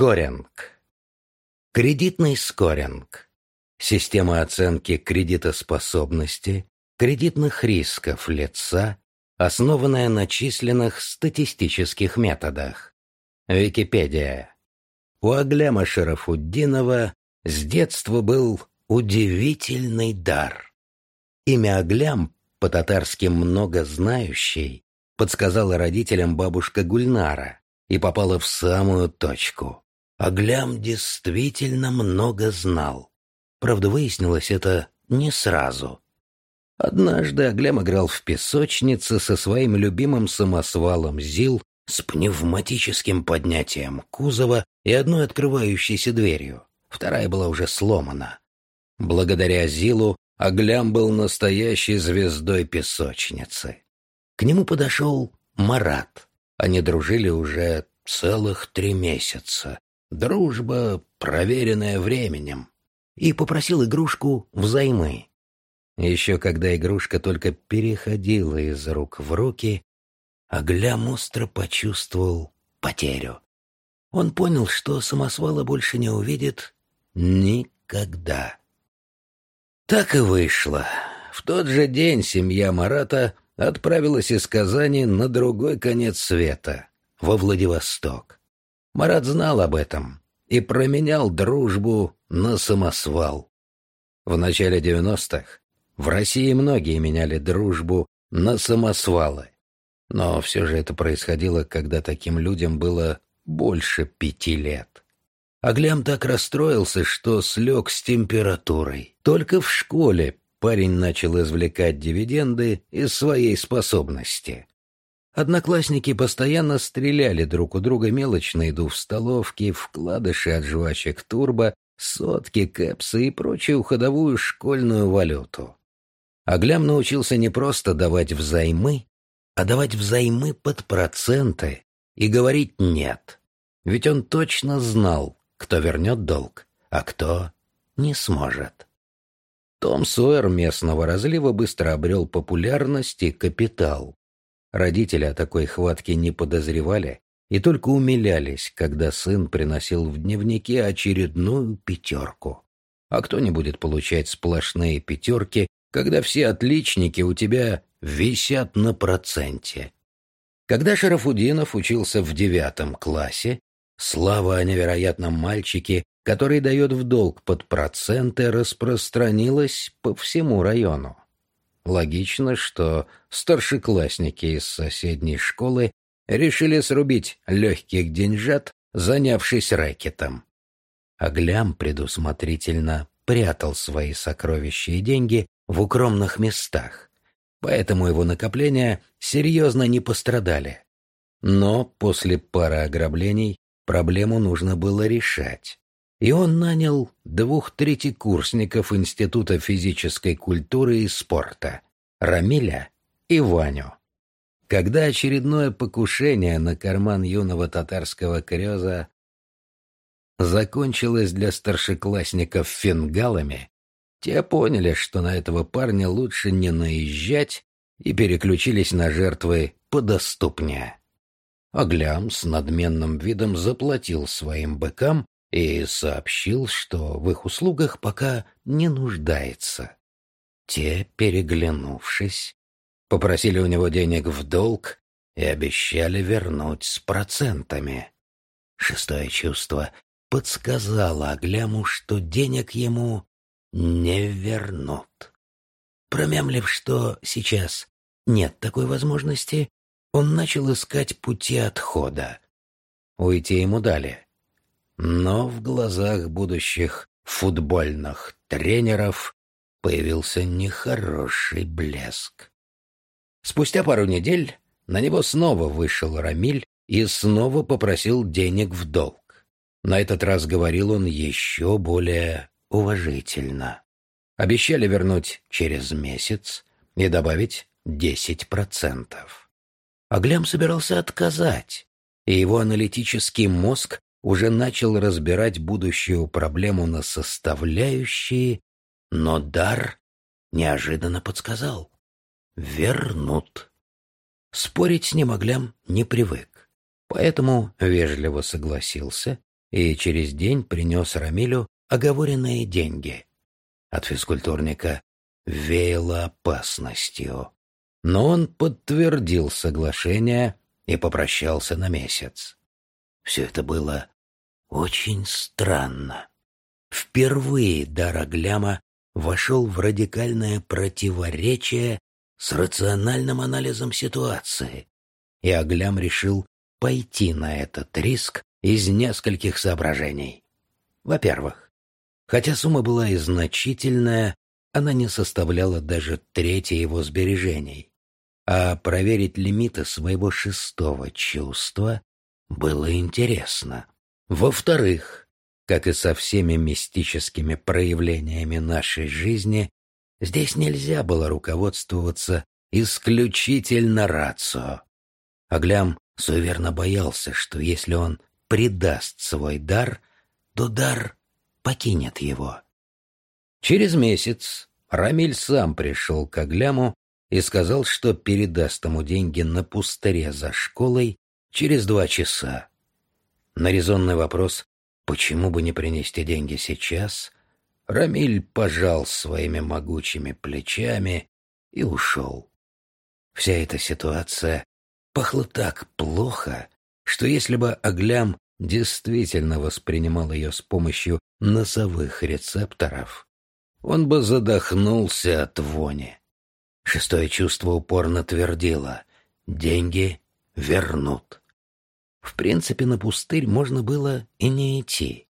Скоринг. Кредитный скоринг. Система оценки кредитоспособности, кредитных рисков лица, основанная на численных статистических методах. Википедия. У Агляма Шарафуддинова с детства был удивительный дар. Имя Аглям, по-татарски многознающий, подсказала родителям бабушка Гульнара и попала в самую точку. Аглям действительно много знал. Правда, выяснилось это не сразу. Однажды Аглям играл в песочнице со своим любимым самосвалом ЗИЛ с пневматическим поднятием кузова и одной открывающейся дверью. Вторая была уже сломана. Благодаря ЗИЛу Аглям был настоящей звездой песочницы. К нему подошел Марат. Они дружили уже целых три месяца. Дружба, проверенная временем. И попросил игрушку взаймы. Еще когда игрушка только переходила из рук в руки, Аглям остро почувствовал потерю. Он понял, что самосвала больше не увидит никогда. Так и вышло. В тот же день семья Марата отправилась из Казани на другой конец света, во Владивосток. Марат знал об этом и променял дружбу на самосвал. В начале девяностых в России многие меняли дружбу на самосвалы. Но все же это происходило, когда таким людям было больше пяти лет. Аглям так расстроился, что слег с температурой. Только в школе парень начал извлекать дивиденды из своей способности. Одноклассники постоянно стреляли друг у друга мелочь на еду в столовке, вкладыши от жвачек турбо, сотки, кэпсы и прочую ходовую школьную валюту. Аглям научился не просто давать взаймы, а давать взаймы под проценты и говорить «нет». Ведь он точно знал, кто вернет долг, а кто не сможет. Том Сойер местного разлива быстро обрел популярность и капитал. Родители о такой хватке не подозревали и только умилялись, когда сын приносил в дневнике очередную пятерку. А кто не будет получать сплошные пятерки, когда все отличники у тебя висят на проценте? Когда Шарафудинов учился в девятом классе, слава о невероятном мальчике который дает в долг под проценты, распространилась по всему району. Логично, что старшеклассники из соседней школы решили срубить легких деньжат, занявшись рэкетом. Аглям предусмотрительно прятал свои сокровища и деньги в укромных местах, поэтому его накопления серьезно не пострадали. Но после пары ограблений проблему нужно было решать и он нанял двух третьекурсников Института физической культуры и спорта Рамиля и Ваню. Когда очередное покушение на карман юного татарского креза закончилось для старшеклассников фингалами, те поняли, что на этого парня лучше не наезжать, и переключились на жертвы подоступнее. Аглям с надменным видом заплатил своим быкам и сообщил, что в их услугах пока не нуждается. Те, переглянувшись, попросили у него денег в долг и обещали вернуть с процентами. Шестое чувство подсказало Агляму, что денег ему не вернут. Промямлив, что сейчас нет такой возможности, он начал искать пути отхода. Уйти ему дали. Но в глазах будущих футбольных тренеров появился нехороший блеск. Спустя пару недель на него снова вышел Рамиль и снова попросил денег в долг. На этот раз говорил он еще более уважительно. Обещали вернуть через месяц и добавить десять процентов. Аглям собирался отказать, и его аналитический мозг уже начал разбирать будущую проблему на составляющие, но дар неожиданно подсказал — вернут. Спорить с ним Аглям не привык, поэтому вежливо согласился и через день принес Рамилю оговоренные деньги. От физкультурника веяло опасностью, но он подтвердил соглашение и попрощался на месяц. Все это было очень странно. Впервые дар Агляма вошел в радикальное противоречие с рациональным анализом ситуации, и Аглям решил пойти на этот риск из нескольких соображений. Во-первых, хотя сумма была и значительная, она не составляла даже трети его сбережений, а проверить лимиты своего шестого чувства было интересно. Во-вторых, как и со всеми мистическими проявлениями нашей жизни, здесь нельзя было руководствоваться исключительно рацио. Аглям суеверно боялся, что если он предаст свой дар, то дар покинет его. Через месяц Рамиль сам пришел к Агляму и сказал, что передаст ему деньги на пустыре за школой через два часа. На резонный вопрос Почему бы не принести деньги сейчас? Рамиль пожал своими могучими плечами и ушел. Вся эта ситуация пахла так плохо, что если бы Аглям действительно воспринимал ее с помощью носовых рецепторов, он бы задохнулся от вони. Шестое чувство упорно твердило «деньги вернут». В принципе, на пустырь можно было и не идти.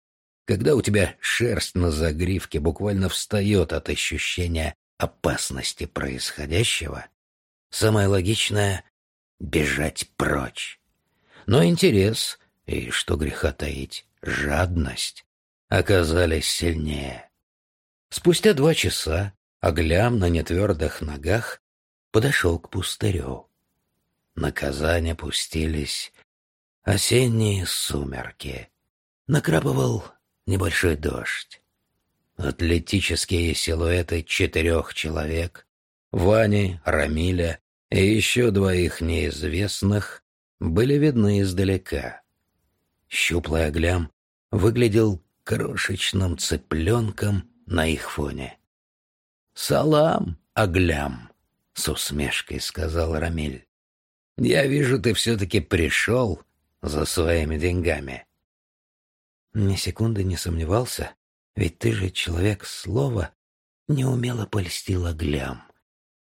Когда у тебя шерсть на загривке буквально встает от ощущения опасности происходящего, самое логичное — бежать прочь. Но интерес и, что греха таить, жадность оказались сильнее. Спустя два часа Аглям на нетвердых ногах подошел к пустырю. На Казань опустились Осенние сумерки. Накрапывал небольшой дождь. Атлетические силуэты четырех человек, Вани, Рамиля и еще двоих неизвестных, были видны издалека. Щуплый оглям выглядел крошечным цыпленком на их фоне. «Салам, оглям!» — с усмешкой сказал Рамиль. «Я вижу, ты все-таки пришел за своими деньгами. Ни секунды не сомневался, ведь ты же человек слова, неумело польстил оглям.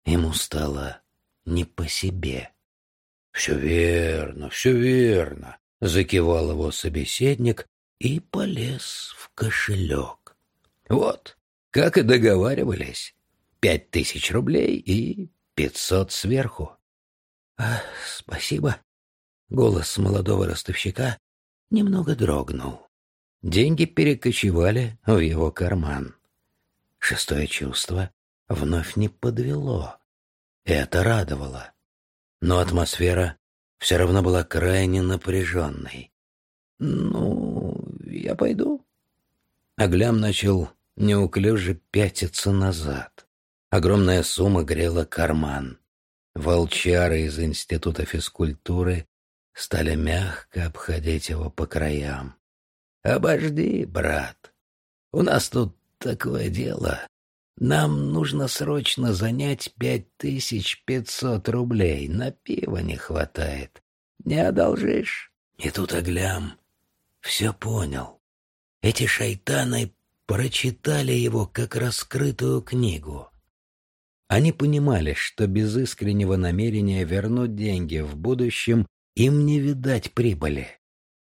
Ему стало не по себе. «Все верно, все верно», — закивал его собеседник и полез в кошелек. «Вот, как и договаривались, пять тысяч рублей и пятьсот сверху». «Спасибо», Голос молодого ростовщика немного дрогнул. Деньги перекочевали в его карман. Шестое чувство вновь не подвело. Это радовало. Но атмосфера все равно была крайне напряженной. «Ну, я пойду». Аглям начал неуклюже пятиться назад. Огромная сумма грела карман. Волчары из Института физкультуры стали мягко обходить его по краям. «Обожди, брат, у нас тут такое дело. Нам нужно срочно занять пять тысяч пятьсот рублей, на пиво не хватает. Не одолжишь?» И тут Аглям все понял. Эти шайтаны прочитали его как раскрытую книгу. Они понимали, что без искреннего намерения вернуть деньги в будущем им не видать прибыли,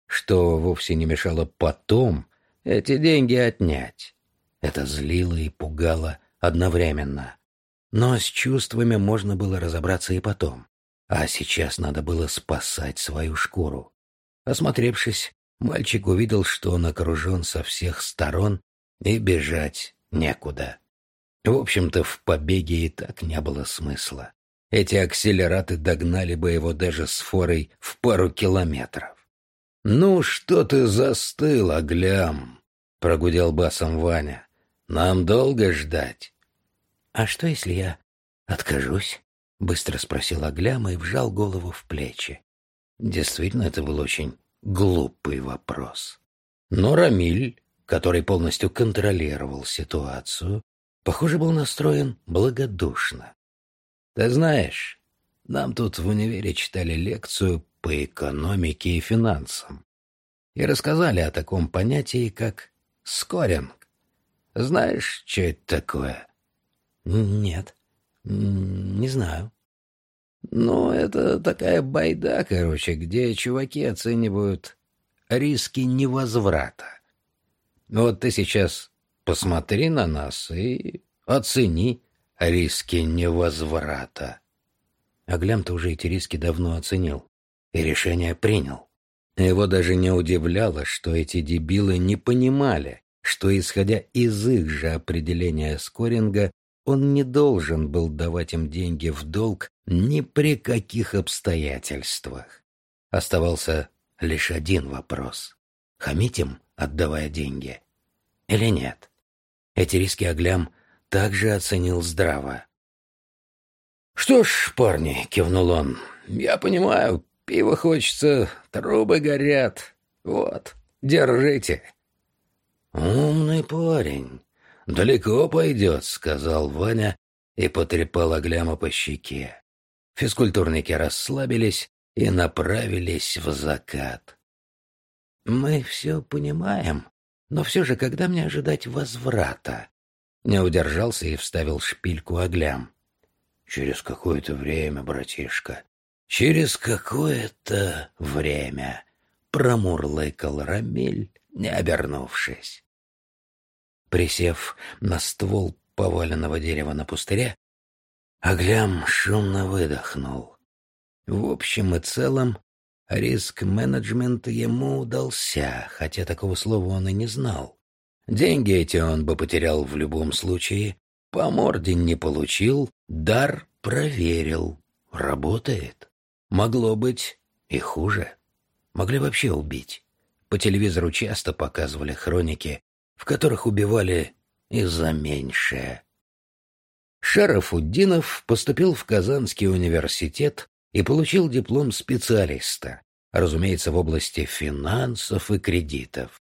что вовсе не мешало потом эти деньги отнять. Это злило и пугало одновременно. Но с чувствами можно было разобраться и потом. А сейчас надо было спасать свою шкуру. Осмотревшись, мальчик увидел, что он окружен со всех сторон, и бежать некуда. В общем-то, в побеге и так не было смысла. Эти акселераты догнали бы его даже с форой в пару километров. «Ну, что ты застыл, Аглям?» — прогудел басом Ваня. «Нам долго ждать». «А что, если я откажусь?» — быстро спросил Аглям и вжал голову в плечи. Действительно, это был очень глупый вопрос. Но Рамиль, который полностью контролировал ситуацию, похоже, был настроен благодушно. «Ты знаешь, нам тут в универе читали лекцию по экономике и финансам и рассказали о таком понятии, как скоринг. Знаешь, что это такое?» «Нет, не знаю». «Ну, это такая байда, короче, где чуваки оценивают риски невозврата. Вот ты сейчас посмотри на нас и оцени риски невозврата». Аглям-то уже эти риски давно оценил и решение принял. Его даже не удивляло, что эти дебилы не понимали, что, исходя из их же определения скоринга, он не должен был давать им деньги в долг ни при каких обстоятельствах. Оставался лишь один вопрос. Хамить им, отдавая деньги? Или нет? Эти риски Аглям также оценил здраво. «Что ж, парни», — кивнул он, — «я понимаю, пиво хочется, трубы горят. Вот, держите». «Умный парень. Далеко пойдет», — сказал Ваня и потрепал Агляма по щеке. Физкультурники расслабились и направились в закат. «Мы все понимаем, но все же, когда мне ожидать возврата?» Не удержался и вставил шпильку Аглям. «Через какое-то время, братишка, через какое-то время», — промурлыкал Рамиль, не обернувшись. Присев на ствол поваленного дерева на пустыре, Аглям шумно выдохнул. В общем и целом, риск-менеджмент ему удался, хотя такого слова он и не знал. Деньги эти он бы потерял в любом случае, по морде не получил, дар проверил. Работает. Могло быть и хуже. Могли вообще убить. По телевизору часто показывали хроники, в которых убивали и за меньшее. Шарафуддинов поступил в Казанский университет и получил диплом специалиста, разумеется, в области финансов и кредитов.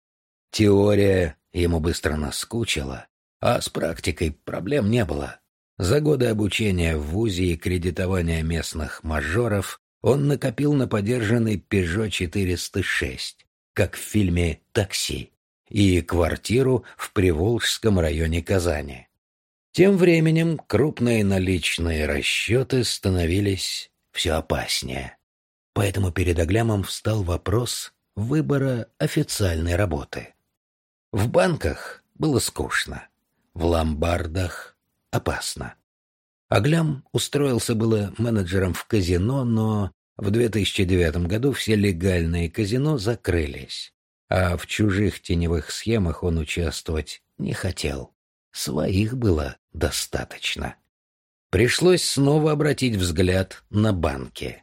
Теория ему быстро наскучила, а с практикой проблем не было. За годы обучения в ВУЗе и кредитования местных мажоров он накопил на подержанный Peugeot 406, как в фильме «Такси», и квартиру в Приволжском районе Казани. Тем временем крупные наличные расчеты становились все опаснее. Поэтому перед Оглямом встал вопрос выбора официальной работы. В банках было скучно, в ломбардах опасно. Аглям устроился было менеджером в казино, но в 2009 году все легальные казино закрылись, а в чужих теневых схемах он участвовать не хотел. Своих было достаточно. Пришлось снова обратить взгляд на банки.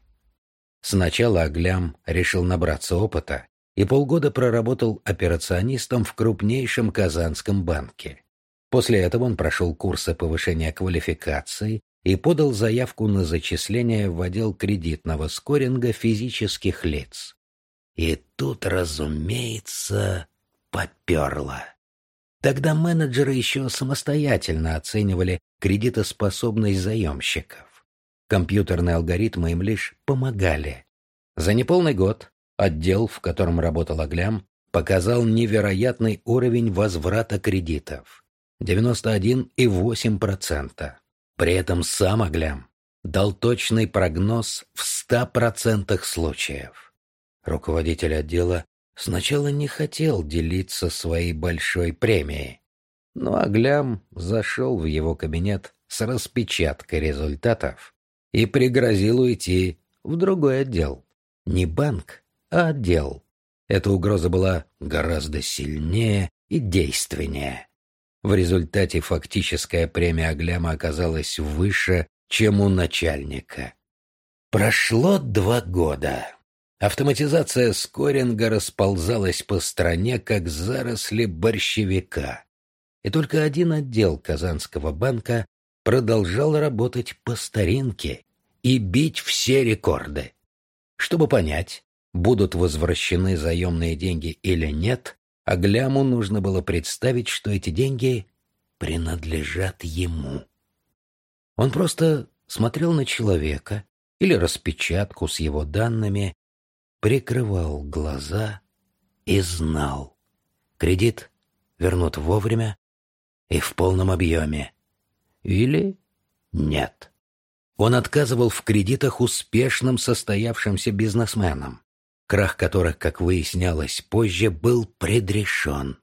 Сначала Аглям решил набраться опыта и полгода проработал операционистом в крупнейшем казанском банке. После этого он прошел курсы повышения квалификации и подал заявку на зачисление в отдел кредитного скоринга физических лиц. И тут, разумеется, поперло. Тогда менеджеры еще самостоятельно оценивали кредитоспособность заемщиков. Компьютерные алгоритмы им лишь помогали. За неполный год отдел, в котором работал Аглям, показал невероятный уровень возврата кредитов – 91,8%. При этом сам Аглям дал точный прогноз в 100% случаев. Руководитель отдела Сначала не хотел делиться своей большой премией, но Аглям зашел в его кабинет с распечаткой результатов и пригрозил уйти в другой отдел. Не банк, а отдел. Эта угроза была гораздо сильнее и действеннее. В результате фактическая премия Агляма оказалась выше, чем у начальника. Прошло два года. Автоматизация скоринга расползалась по стране, как заросли борщевика. И только один отдел Казанского банка продолжал работать по старинке и бить все рекорды. Чтобы понять, будут возвращены заемные деньги или нет, а Гляму нужно было представить, что эти деньги принадлежат ему. Он просто смотрел на человека или распечатку с его данными, прикрывал глаза и знал. Кредит вернут вовремя и в полном объеме. Или нет. Он отказывал в кредитах успешным состоявшимся бизнесменам, крах которых, как выяснялось позже, был предрешен,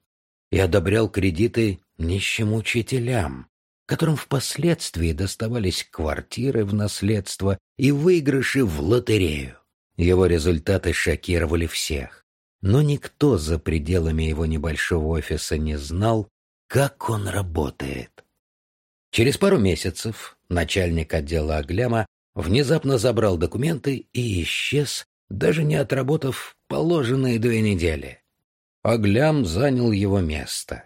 и одобрял кредиты нищим учителям, которым впоследствии доставались квартиры в наследство и выигрыши в лотерею. Его результаты шокировали всех, но никто за пределами его небольшого офиса не знал, как он работает. Через пару месяцев начальник отдела Агляма внезапно забрал документы и исчез, даже не отработав положенные две недели. Аглям занял его место.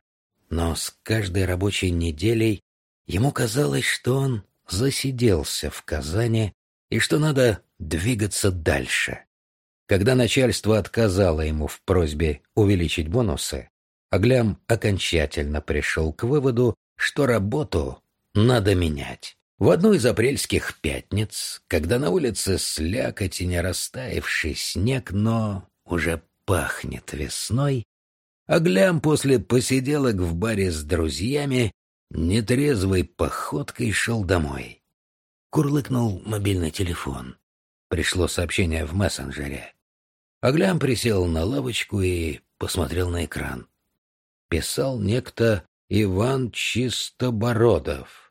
Но с каждой рабочей неделей ему казалось, что он засиделся в Казани и что надо двигаться дальше. Когда начальство отказало ему в просьбе увеличить бонусы, Аглям окончательно пришел к выводу, что работу надо менять. В одну из апрельских пятниц, когда на улице слякоть и не растаявший снег, но уже пахнет весной, Аглям после посиделок в баре с друзьями нетрезвой походкой шел домой. Курлыкнул мобильный телефон. Пришло сообщение в мессенджере. Аглям присел на лавочку и посмотрел на экран. Писал некто Иван Чистобородов.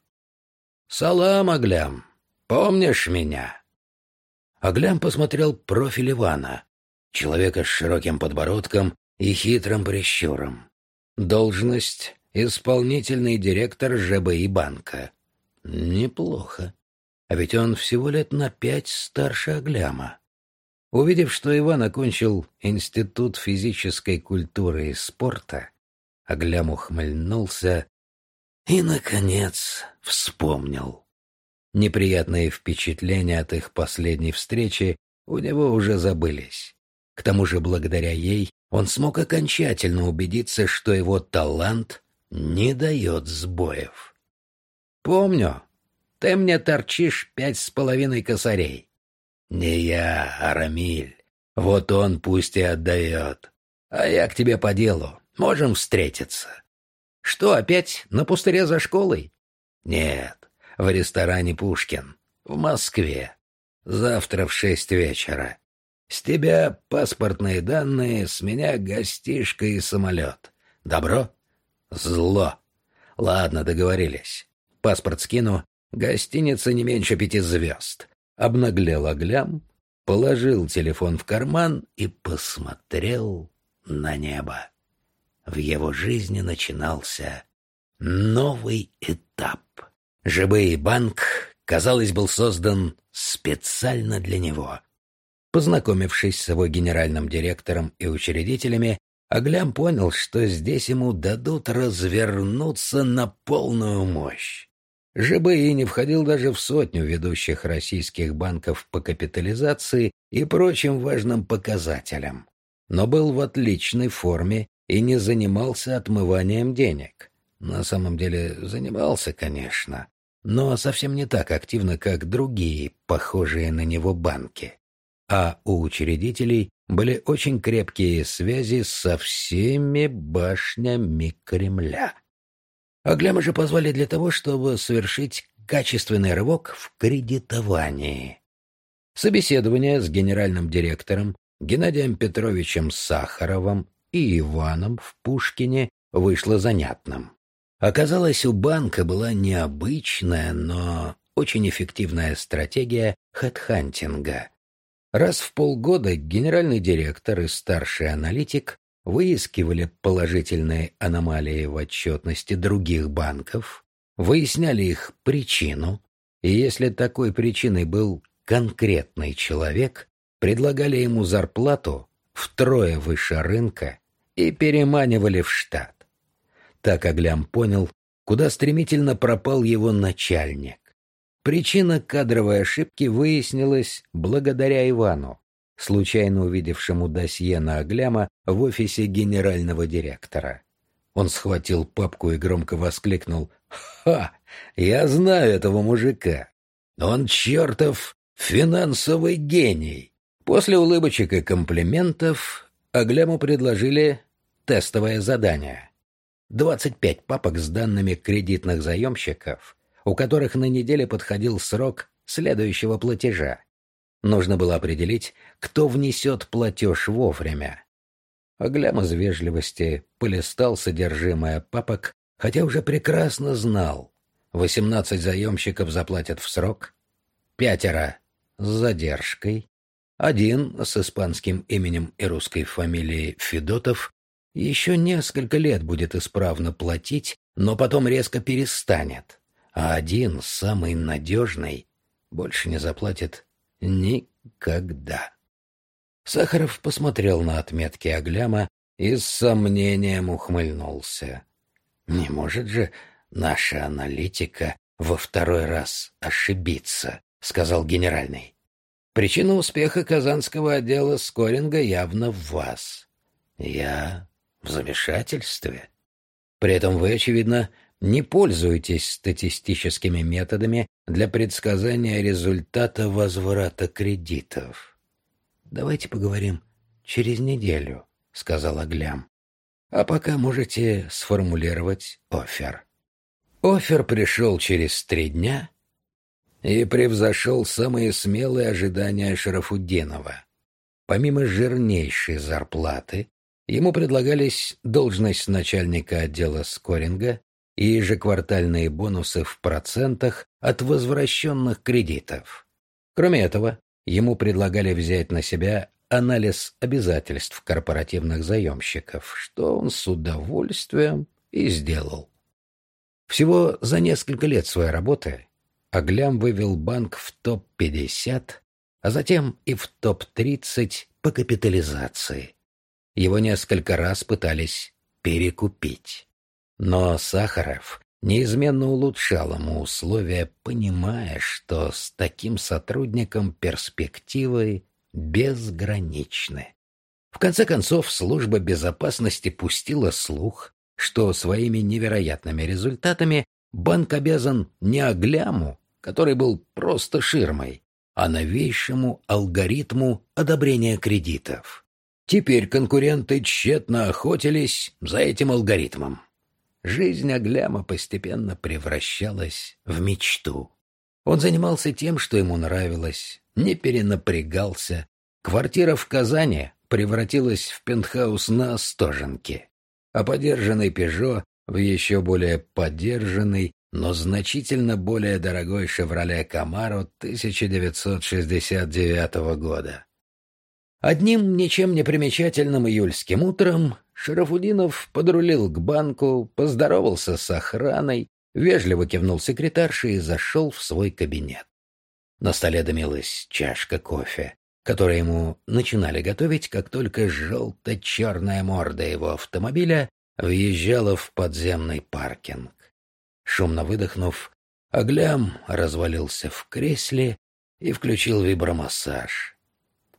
«Салам, Аглям! Помнишь меня?» Аглям посмотрел профиль Ивана, человека с широким подбородком и хитрым прищуром. Должность — исполнительный директор ЖБИ банка. Неплохо. А ведь он всего лет на пять старше Агляма. Увидев, что Иван окончил Институт физической культуры и спорта, Аглям ухмыльнулся и, наконец, вспомнил. Неприятные впечатления от их последней встречи у него уже забылись. К тому же, благодаря ей, он смог окончательно убедиться, что его талант не дает сбоев. «Помню, ты мне торчишь пять с половиной косарей». «Не я, а Рамиль. Вот он пусть и отдает. А я к тебе по делу. Можем встретиться». «Что, опять на пустыре за школой?» «Нет, в ресторане «Пушкин» в Москве. Завтра в шесть вечера. С тебя паспортные данные, с меня гостишка и самолет. Добро? Зло. Ладно, договорились. Паспорт скину, гостиница не меньше пяти звезд. Обнаглел оглям, положил телефон в карман и посмотрел на небо. В его жизни начинался новый этап. ЖБИ банк, казалось, был создан специально для него. Познакомившись с его генеральным директором и учредителями, Аглям понял, что здесь ему дадут развернуться на полную мощь. ЖБИ не входил даже в сотню ведущих российских банков по капитализации и прочим важным показателям, но был в отличной форме и не занимался отмыванием денег. На самом деле занимался, конечно, но совсем не так активно, как другие, похожие на него банки а у учредителей были очень крепкие связи со всеми башнями Кремля. Агляма же позвали для того, чтобы совершить качественный рывок в кредитовании. Собеседование с генеральным директором Геннадием Петровичем Сахаровым и Иваном в Пушкине вышло занятным. Оказалось, у банка была необычная, но очень эффективная стратегия хедхантинга — Раз в полгода генеральный директор и старший аналитик выискивали положительные аномалии в отчетности других банков, выясняли их причину, и если такой причиной был конкретный человек, предлагали ему зарплату втрое выше рынка и переманивали в штат. Так Аглям понял, куда стремительно пропал его начальник. Причина кадровой ошибки выяснилась благодаря Ивану. случайно увидевшему досье на Агляма в офисе генерального директора. Он схватил папку и громко воскликнул «Ха! Я знаю этого мужика! Он чертов финансовый гений!» После улыбочек и комплиментов Агляму предложили тестовое задание. 25 папок с данными кредитных заемщиков, у которых на неделе подходил срок следующего платежа. Нужно было определить, кто внесет платеж вовремя. Аглям из вежливости полистал содержимое папок, хотя уже прекрасно знал. Восемнадцать заемщиков заплатят в срок, пятеро с задержкой, один с испанским именем и русской фамилией Федотов еще несколько лет будет исправно платить, но потом резко перестанет, а один, самый надежный, больше не заплатит никогда. Сахаров посмотрел на отметки Агляма и с сомнением ухмыльнулся. Не может же наша аналитика во второй раз ошибиться, сказал генеральный. Причина успеха казанского отдела скоринга явно в вас. Я в замешательстве. При этом вы, очевидно, не пользуетесь статистическими методами для предсказания результата возврата кредитов. «Давайте поговорим через неделю», — сказал Аглям. «А пока можете сформулировать офер». Офер пришел через три дня и превзошел самые смелые ожидания Шарафуддинова. Помимо жирнейшей зарплаты, ему предлагались должность начальника отдела скоринга и ежеквартальные бонусы в процентах от возвращенных кредитов. Кроме этого, ему предлагали взять на себя анализ обязательств корпоративных заемщиков, что он с удовольствием и сделал. Всего за несколько лет своей работы Аглям вывел банк в топ-50, а затем и в топ-30 по капитализации. Его несколько раз пытались перекупить. Но Сахаров неизменно улучшал ему условия, понимая, что с таким сотрудником перспективы безграничны. В конце концов, служба безопасности пустила слух, что своими невероятными результатами банк обязан не Агляму, который был просто ширмой, а новейшему алгоритму одобрения кредитов. Теперь конкуренты тщетно охотились за этим алгоритмом. Жизнь Агляма постепенно превращалась в мечту. Он занимался тем, что ему нравилось, не перенапрягался. Квартира в Казани превратилась в пентхаус на Остоженке, а подержанный «Пежо» в еще более подержанный, но значительно более дорогой «Шевроле Камаро» 1969 года. Одним ничем не примечательным июльским утром Шарафудинов подрулил к банку, поздоровался с охраной, вежливо кивнул секретарше и зашел в свой кабинет. На столе дымилась чашка кофе, которую ему начинали готовить, как только желто-черная морда его автомобиля въезжала в подземный паркинг. Шумно выдохнув, Аглям развалился в кресле и включил вибромассаж.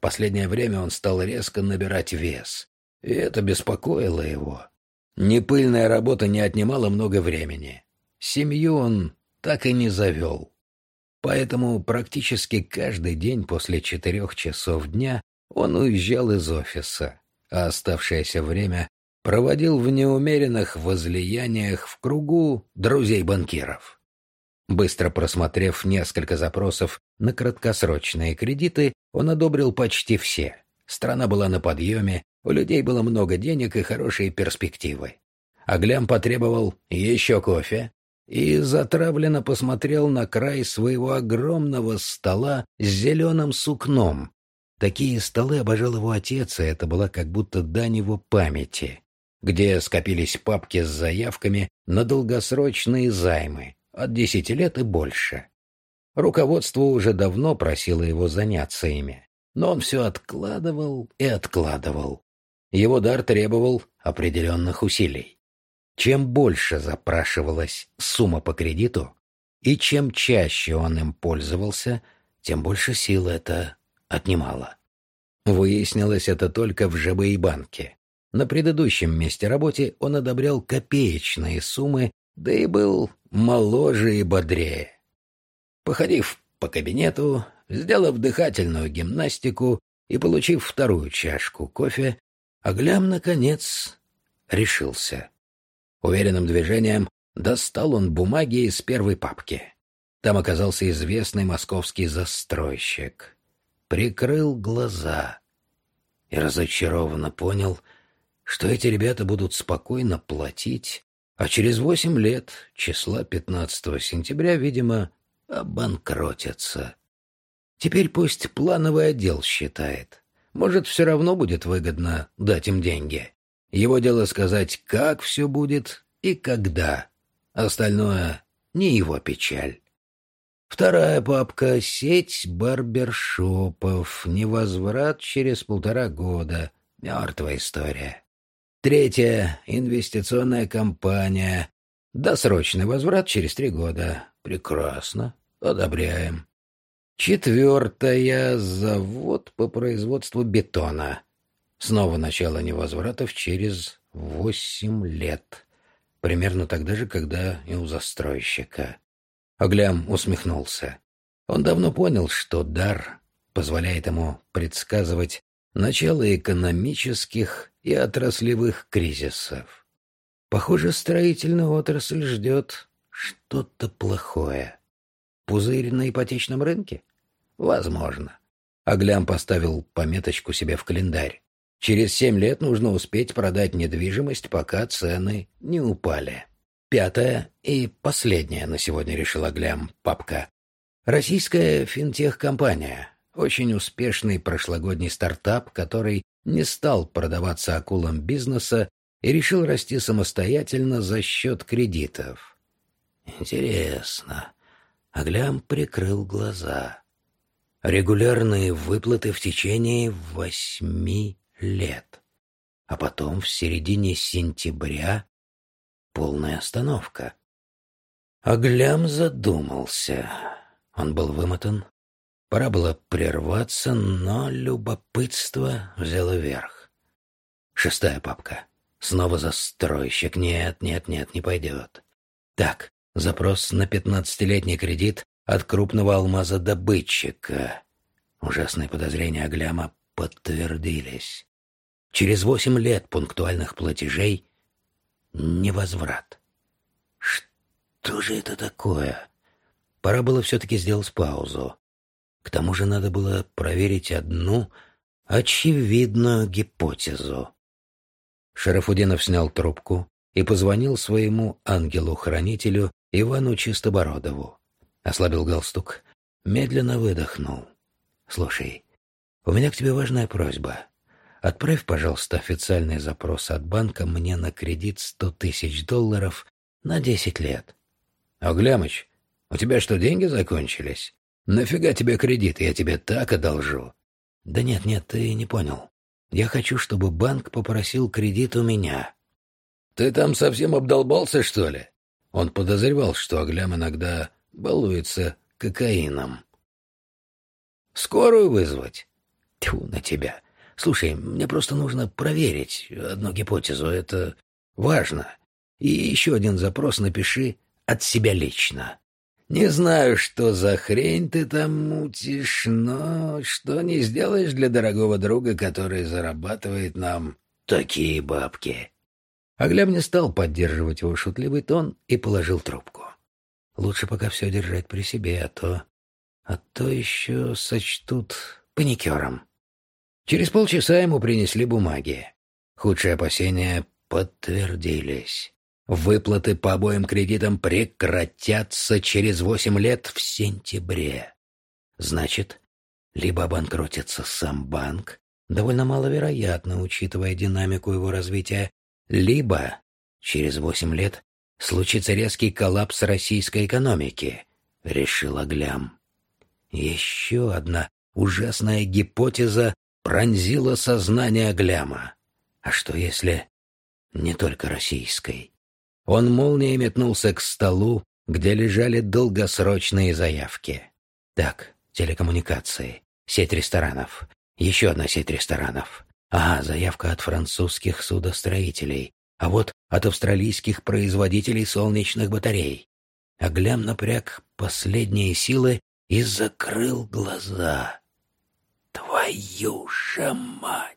Последнее время он стал резко набирать вес, и это беспокоило его. Непыльная работа не отнимала много времени. Семью он так и не завел. Поэтому практически каждый день после четырех часов дня он уезжал из офиса, а оставшееся время проводил в неумеренных возлияниях в кругу друзей-банкиров. Быстро просмотрев несколько запросов на краткосрочные кредиты, он одобрил почти все. Страна была на подъеме, у людей было много денег и хорошие перспективы. Аглям потребовал еще кофе и затравленно посмотрел на край своего огромного стола с зеленым сукном. Такие столы обожал его отец, и это была как будто дань его памяти, где скопились папки с заявками на долгосрочные займы от десяти лет и больше. Руководство уже давно просило его заняться ими, но он все откладывал и откладывал. Его дар требовал определенных усилий. Чем больше запрашивалась сумма по кредиту, и чем чаще он им пользовался, тем больше сил это отнимало. Выяснилось это только в ЖБ банке. На предыдущем месте работы он одобрял копеечные суммы, да и был моложе и бодрее. Походив по кабинету, сделав дыхательную гимнастику и получив вторую чашку кофе, Аглям, наконец, решился. Уверенным движением достал он бумаги из первой папки. Там оказался известный московский застройщик. Прикрыл глаза и разочарованно понял, что эти ребята будут спокойно платить, а через восемь лет, числа 15 сентября, видимо, обанкротятся. Теперь пусть плановый отдел считает. Может, все равно будет выгодно дать им деньги. Его дело сказать, как все будет и когда. Остальное не его печаль. Вторая папка — сеть барбершопов, невозврат через полтора года, мертвая история. Третья — инвестиционная компания, досрочный возврат через три года. Прекрасно, одобряем. Четвертая — завод по производству бетона. Снова начало невозвратов через восемь лет. Примерно тогда же, когда и у застройщика. Оглям усмехнулся. Он давно понял, что дар позволяет ему предсказывать начало экономических и отраслевых кризисов. Похоже, строительная отрасль ждет что-то плохое. Пузырь на ипотечном рынке? Возможно. Аглям поставил пометочку себе в календарь. Через семь лет нужно успеть продать недвижимость, пока цены не упали. Пятое и последнее на сегодня решила Глям папка. Российская финтех-компания. Очень успешный прошлогодний стартап, который не стал продаваться акулам бизнеса и решил расти самостоятельно за счет кредитов. Интересно. Аглям прикрыл глаза. Регулярные выплаты в течение восьми лет. А потом в середине сентября полная остановка. Аглям задумался. Он был вымотан. Пора было прерваться, но любопытство взяло верх. Шестая папка. Снова застройщик. Нет, нет, нет, не пойдет. Так, запрос на пятнадцатилетний кредит от крупного алмазодобытчика. Ужасные подозрения Агляма подтвердились. Через восемь лет пунктуальных платежей невозврат. Что же это такое? Пора было все-таки сделать паузу. К тому же надо было проверить одну очевидную гипотезу. Шарафудинов снял трубку и позвонил своему ангелу-хранителю Ивану Чистобородову. Ослабил галстук, медленно выдохнул. «Слушай, у меня к тебе важная просьба. Отправь, пожалуйста, официальный запрос от банка мне на кредит сто тысяч долларов на десять лет. Оглямыч, у тебя что, деньги закончились? Нафига тебе кредит? Я тебе так одолжу. Да нет, нет, ты не понял. Я хочу, чтобы банк попросил кредит у меня. Ты там совсем обдолбался, что ли? Он подозревал, что Оглям иногда балуется кокаином. Скорую вызвать? Тьфу на тебя. Слушай, мне просто нужно проверить одну гипотезу. Это важно. И еще один запрос напиши от себя лично. Не знаю, что за хрень ты там мутишь, но что не сделаешь для дорогого друга, который зарабатывает нам такие бабки. А Глеб не стал поддерживать его шутливый тон и положил трубку. Лучше пока все держать при себе, а то... а то еще сочтут паникером. Через полчаса ему принесли бумаги. Худшие опасения подтвердились. Выплаты по обоим кредитам прекратятся через восемь лет в сентябре. Значит, либо обанкротится сам банк, довольно маловероятно, учитывая динамику его развития, либо через восемь лет случится резкий коллапс российской экономики, решил Аглям. Еще одна ужасная гипотеза пронзила сознание Гляма. А что если не только российской? Он молнией метнулся к столу, где лежали долгосрочные заявки. Так, телекоммуникации, сеть ресторанов, Еще одна сеть ресторанов. А, заявка от французских судостроителей. А вот от австралийских производителей солнечных батарей. Аглям напряг последние силы и закрыл глаза. Твою же мать!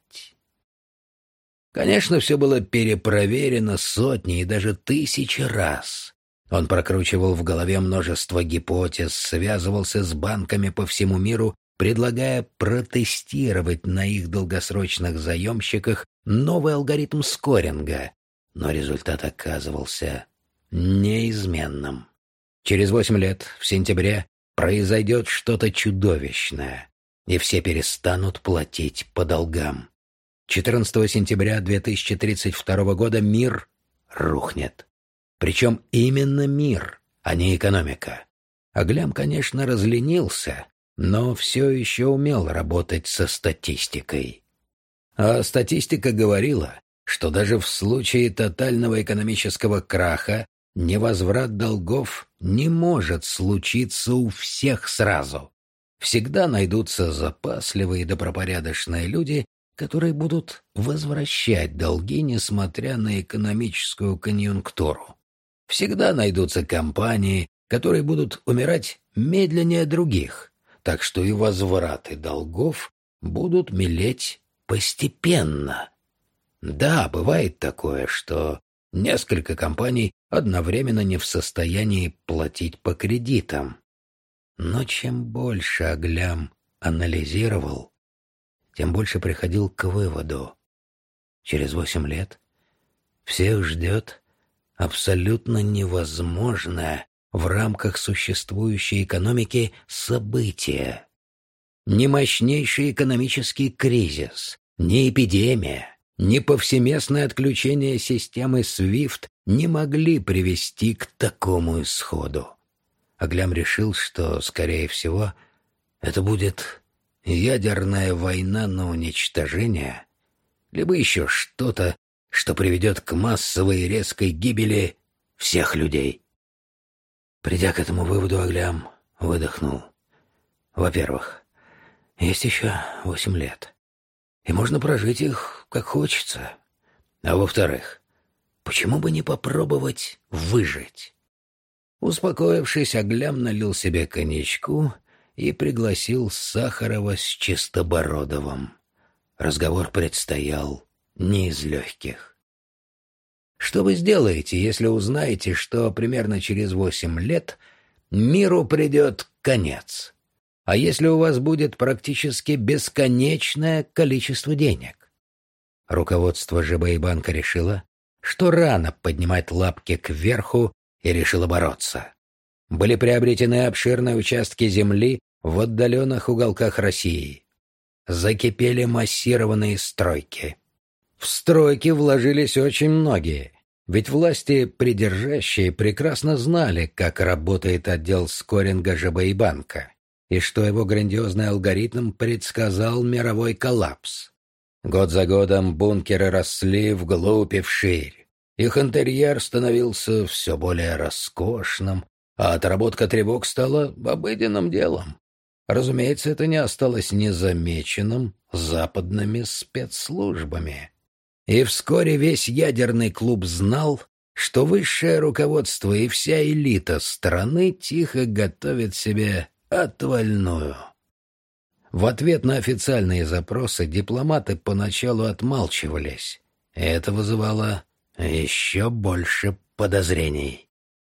Конечно, все было перепроверено сотни и даже тысячи раз. Он прокручивал в голове множество гипотез, связывался с банками по всему миру, предлагая протестировать на их долгосрочных заемщиках новый алгоритм скоринга, но результат оказывался неизменным. Через восемь лет, в сентябре, произойдет что-то чудовищное, и все перестанут платить по долгам. 14 сентября 2032 года мир рухнет. Причем именно мир, а не экономика. Аглям, конечно, разленился, но все еще умел работать со статистикой. А статистика говорила, что даже в случае тотального экономического краха невозврат долгов не может случиться у всех сразу. Всегда найдутся запасливые добропорядочные люди, которые будут возвращать долги, несмотря на экономическую конъюнктуру. Всегда найдутся компании, которые будут умирать медленнее других, так что и возвраты долгов будут мелеть постепенно. Да, бывает такое, что несколько компаний одновременно не в состоянии платить по кредитам. Но чем больше Аглям анализировал, тем больше приходил к выводу. Через восемь лет всех ждет абсолютно невозможное в рамках существующей экономики событие. Ни мощнейший экономический кризис, ни эпидемия, ни повсеместное отключение системы SWIFT не могли привести к такому исходу. Аглям решил, что, скорее всего, это будет ядерная война на уничтожение, либо еще что-то, что приведет к массовой и резкой гибели всех людей. Придя к этому выводу, Аглям выдохнул. Во-первых, есть еще восемь лет, и можно прожить их как хочется. А во-вторых, почему бы не попробовать выжить? Успокоившись, Аглям налил себе коньячку и пригласил Сахарова с Чистобородовым. Разговор предстоял не из легких. Что вы сделаете, если узнаете, что примерно через восемь лет миру придет конец? А если у вас будет практически бесконечное количество денег? Руководство ЖБ банка решило, что рано поднимать лапки кверху и решило бороться. Были приобретены обширные участки земли в отдаленных уголках России. Закипели массированные стройки. В стройки вложились очень многие, ведь власти придержащие прекрасно знали, как работает отдел скоринга ЖБ банка, и что его грандиозный алгоритм предсказал мировой коллапс. Год за годом бункеры росли вглубь и вширь. Их интерьер становился все более роскошным, а отработка тревог стала обыденным делом. Разумеется, это не осталось незамеченным западными спецслужбами. И вскоре весь ядерный клуб знал, что высшее руководство и вся элита страны тихо готовят себе отвальную. В ответ на официальные запросы дипломаты поначалу отмалчивались. Это вызывало еще больше подозрений.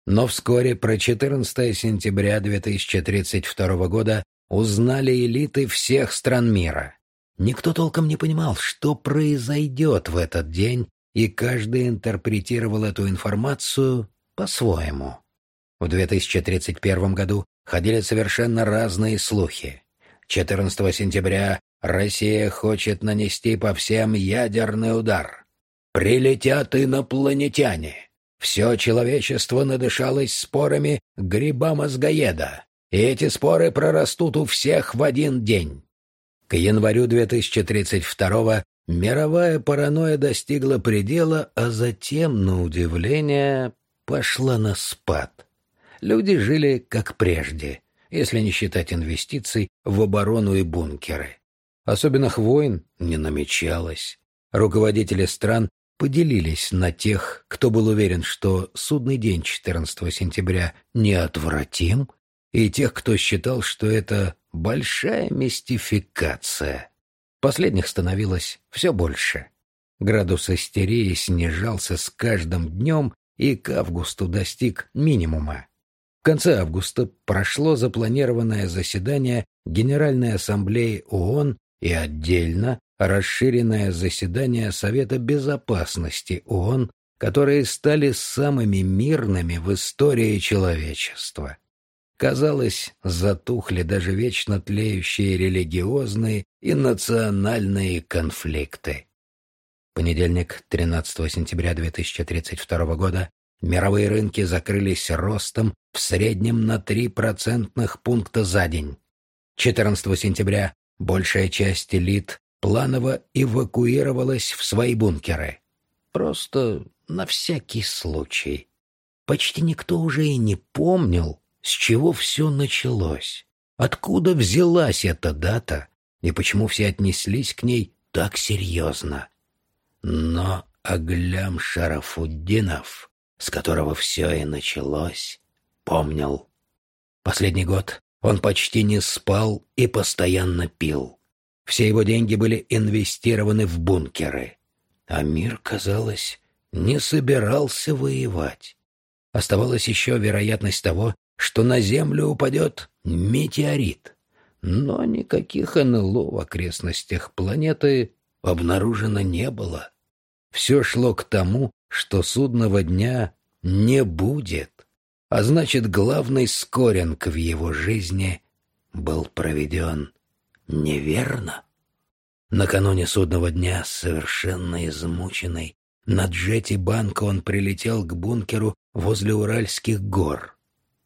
Но вскоре, про 14 сентября 2032 года, узнали элиты всех стран мира. Никто толком не понимал, что произойдет в этот день, и каждый интерпретировал эту информацию по-своему. В 2031 году ходили совершенно разные слухи. 14 сентября Россия хочет нанести по всем ядерный удар. Прилетят инопланетяне. Все человечество надышалось спорами гриба-мозгоеда, и эти споры прорастут у всех в один день. К январю 2032 мировая паранойя достигла предела, а затем, на удивление, пошла на спад. Люди жили как прежде, если не считать инвестиций в оборону и бункеры. Особенных войн не намечалось. Руководители стран поделились на тех, кто был уверен, что судный день 14 сентября неотвратим, и тех, кто считал, что это большая мистификация. Последних становилось все больше. Градус истерии снижался с каждым днем и к августу достиг минимума. В конце августа прошло запланированное заседание Генеральной Ассамблеи ООН и отдельно расширенное заседание Совета Безопасности ООН, которые стали самыми мирными в истории человечества. Казалось, затухли даже вечно тлеющие религиозные и национальные конфликты. Понедельник, 13 сентября 2032 года, мировые рынки закрылись ростом в среднем на 3 процентных пункта за день. 14 сентября большая часть элит планово эвакуировалась в свои бункеры. Просто на всякий случай. Почти никто уже и не помнил, с чего все началось, откуда взялась эта дата и почему все отнеслись к ней так серьезно. Но Аглям Шарафуддинов, с которого все и началось, помнил. Последний год он почти не спал и постоянно пил. Все его деньги были инвестированы в бункеры. А мир, казалось, не собирался воевать. Оставалась еще вероятность того, что на Землю упадет метеорит. Но никаких НЛО в окрестностях планеты обнаружено не было. Все шло к тому, что судного дня не будет, а значит, главный скоринг в его жизни был проведен неверно. Накануне судного дня, совершенно измученный, на джете банка он прилетел к бункеру возле Уральских гор.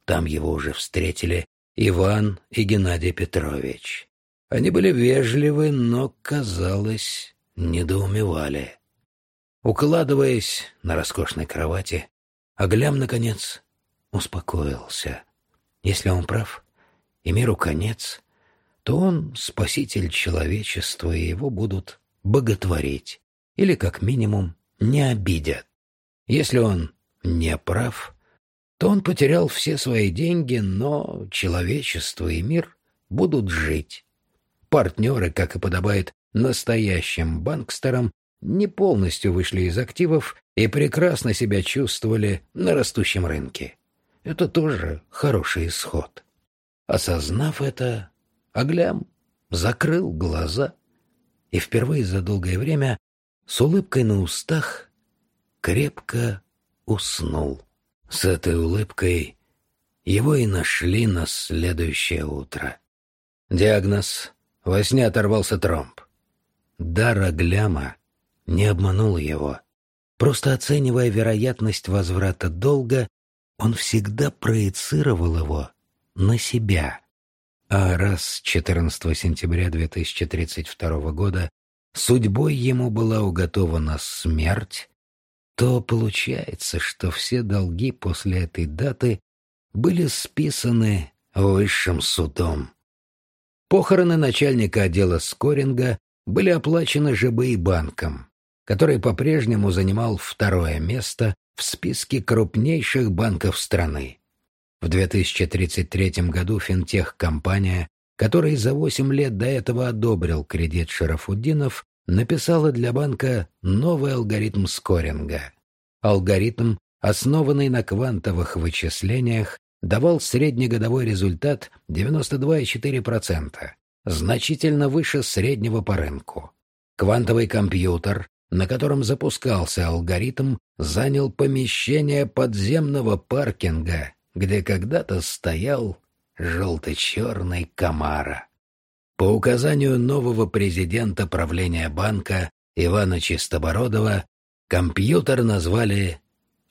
Там его уже встретили Иван и Геннадий Петрович. Они были вежливы, но, казалось, недоумевали. Укладываясь на роскошной кровати, Аглям, наконец, успокоился. Если он прав, и миру конец, то он спаситель человечества, и его будут боготворить, или, как минимум, не обидят. Если он не прав, то он потерял все свои деньги, но человечество и мир будут жить. Партнеры, как и подобает настоящим банкстерам, не полностью вышли из активов и прекрасно себя чувствовали на растущем рынке. Это тоже хороший исход. Осознав это, Аглям закрыл глаза и впервые за долгое время с улыбкой на устах крепко уснул. С этой улыбкой его и нашли на следующее утро. Диагноз — во сне оторвался тромб. Дар Агляма не обманул его. Просто оценивая вероятность возврата долга, он всегда проецировал его на себя. А раз 14 сентября 2032 года судьбой ему была уготована смерть, то получается, что все долги после этой даты были списаны высшим судом. Похороны начальника отдела Скоринга были оплачены ЖБ и банком, который по-прежнему занимал второе место в списке крупнейших банков страны. В 2033 году финтех-компания, которая за 8 лет до этого одобрил кредит Шарафуддинов, написала для банка новый алгоритм скоринга. Алгоритм, основанный на квантовых вычислениях, давал среднегодовой результат 92,4%, значительно выше среднего по рынку. Квантовый компьютер, на котором запускался алгоритм, занял помещение подземного паркинга где когда-то стоял желто-черный комара. По указанию нового президента правления банка Ивана Чистобородова компьютер назвали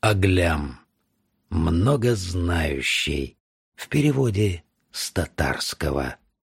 «Оглям» — многознающий, в переводе с татарского.